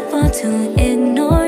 impossible to ignore.